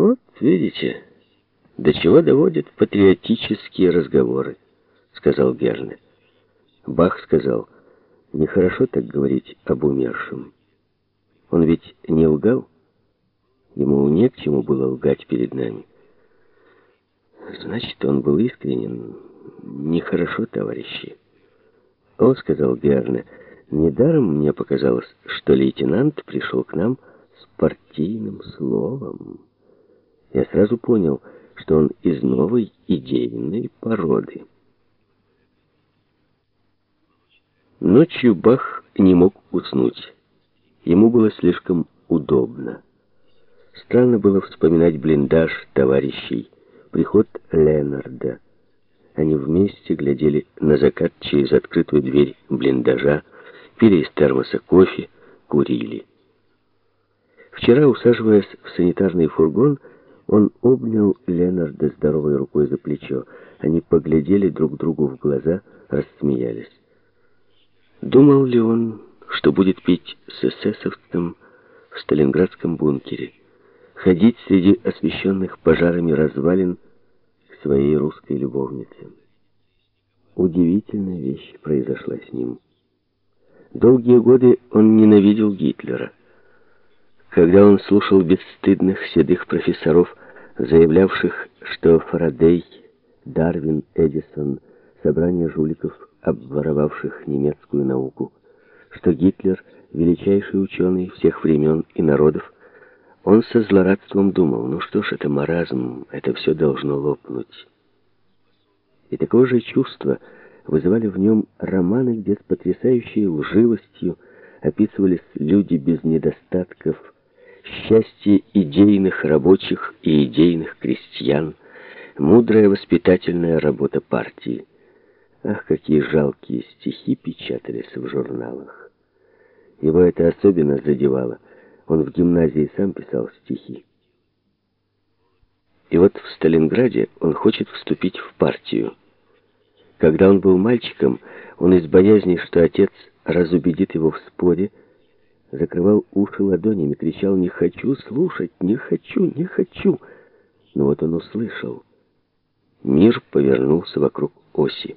Вот, видите, до чего доводят патриотические разговоры, сказал Герне. Бах сказал, нехорошо так говорить об умершем. Он ведь не лгал? Ему не к чему было лгать перед нами. Значит, он был искренен. Нехорошо, товарищи. О, сказал Герне, недаром мне показалось, что лейтенант пришел к нам с партийным словом. Я сразу понял, что он из новой идейной породы. Ночью Бах не мог уснуть. Ему было слишком удобно. Странно было вспоминать блиндаж товарищей, приход Ленарда. Они вместе глядели на закат через открытую дверь блиндажа, пили из термоса кофе, курили. Вчера, усаживаясь в санитарный фургон, он обнял Ленарда здоровой рукой за плечо. Они поглядели друг другу в глаза, рассмеялись. Думал ли он, что будет пить с эсэсовцем в сталинградском бункере? ходить среди освещенных пожарами развалин к своей русской любовнице. Удивительная вещь произошла с ним. Долгие годы он ненавидел Гитлера. Когда он слушал бесстыдных седых профессоров, заявлявших, что Фарадей, Дарвин, Эдисон — собрание жуликов, обворовавших немецкую науку, что Гитлер — величайший ученый всех времен и народов, он со злорадством думал, ну что ж, это маразм, это все должно лопнуть. И такое же чувство вызывали в нем романы, где с потрясающей лживостью описывались люди без недостатков, счастье идейных рабочих и идейных крестьян, мудрая воспитательная работа партии. Ах, какие жалкие стихи печатались в журналах. Его это особенно задевало – он в гимназии сам писал стихи. И вот в Сталинграде он хочет вступить в партию. Когда он был мальчиком, он из боязни, что отец разубедит его в споре, закрывал уши ладонями, кричал «Не хочу слушать! Не хочу! Не хочу!» Но вот он услышал. Мир повернулся вокруг оси.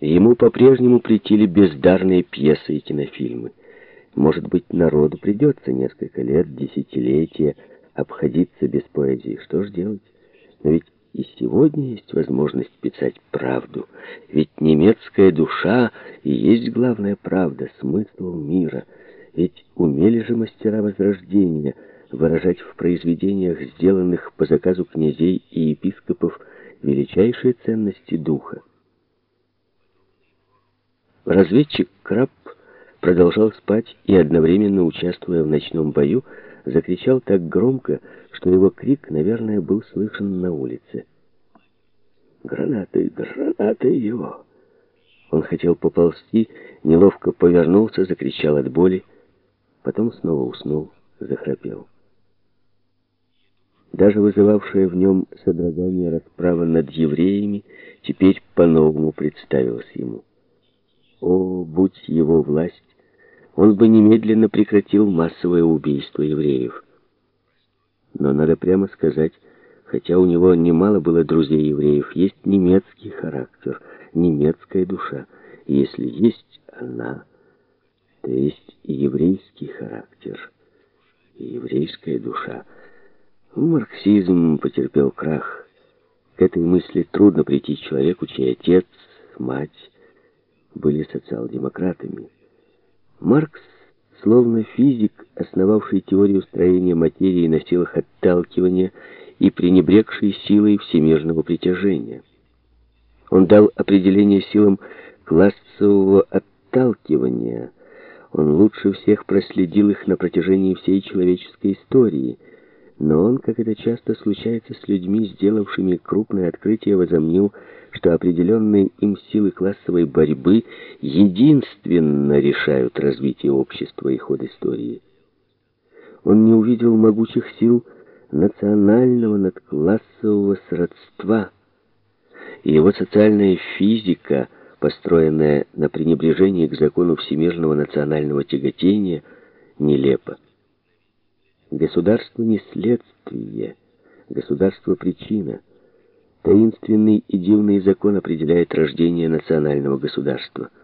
Ему по-прежнему претили бездарные пьесы и кинофильмы. Может быть, народу придется несколько лет, десятилетия обходиться без поэзии. Что ж делать? Но ведь и сегодня есть возможность писать правду. Ведь немецкая душа и есть главная правда, смысл мира. Ведь умели же мастера Возрождения выражать в произведениях, сделанных по заказу князей и епископов, величайшие ценности духа. Разведчик Краб продолжал спать и, одновременно участвуя в ночном бою, закричал так громко, что его крик, наверное, был слышен на улице. «Гранаты! Гранаты его!» Он хотел поползти, неловко повернулся, закричал от боли, потом снова уснул, захрапел. Даже вызывавшая в нем содрогание расправа над евреями теперь по-новому представилась ему. О, будь его власть, он бы немедленно прекратил массовое убийство евреев. Но надо прямо сказать, хотя у него немало было друзей евреев, есть немецкий характер, немецкая душа. Если есть она, то есть и еврейский характер, и еврейская душа. Марксизм потерпел крах. К этой мысли трудно прийти человеку, чей отец, мать были социал-демократами. Маркс, словно физик, основавший теорию строения материи на силах отталкивания и пренебрегший силой всемирного притяжения. Он дал определение силам классового отталкивания. Он лучше всех проследил их на протяжении всей человеческой истории. Но он, как это часто случается с людьми, сделавшими крупное открытие, возомнил, что определенные им силы классовой борьбы единственно решают развитие общества и ход истории. Он не увидел могучих сил национального надклассового сродства, и его социальная физика, построенная на пренебрежении к закону всемирного национального тяготения, нелепа. Государство не следствие, государство причина. Таинственный и дивный закон определяет рождение национального государства –